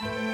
Bye.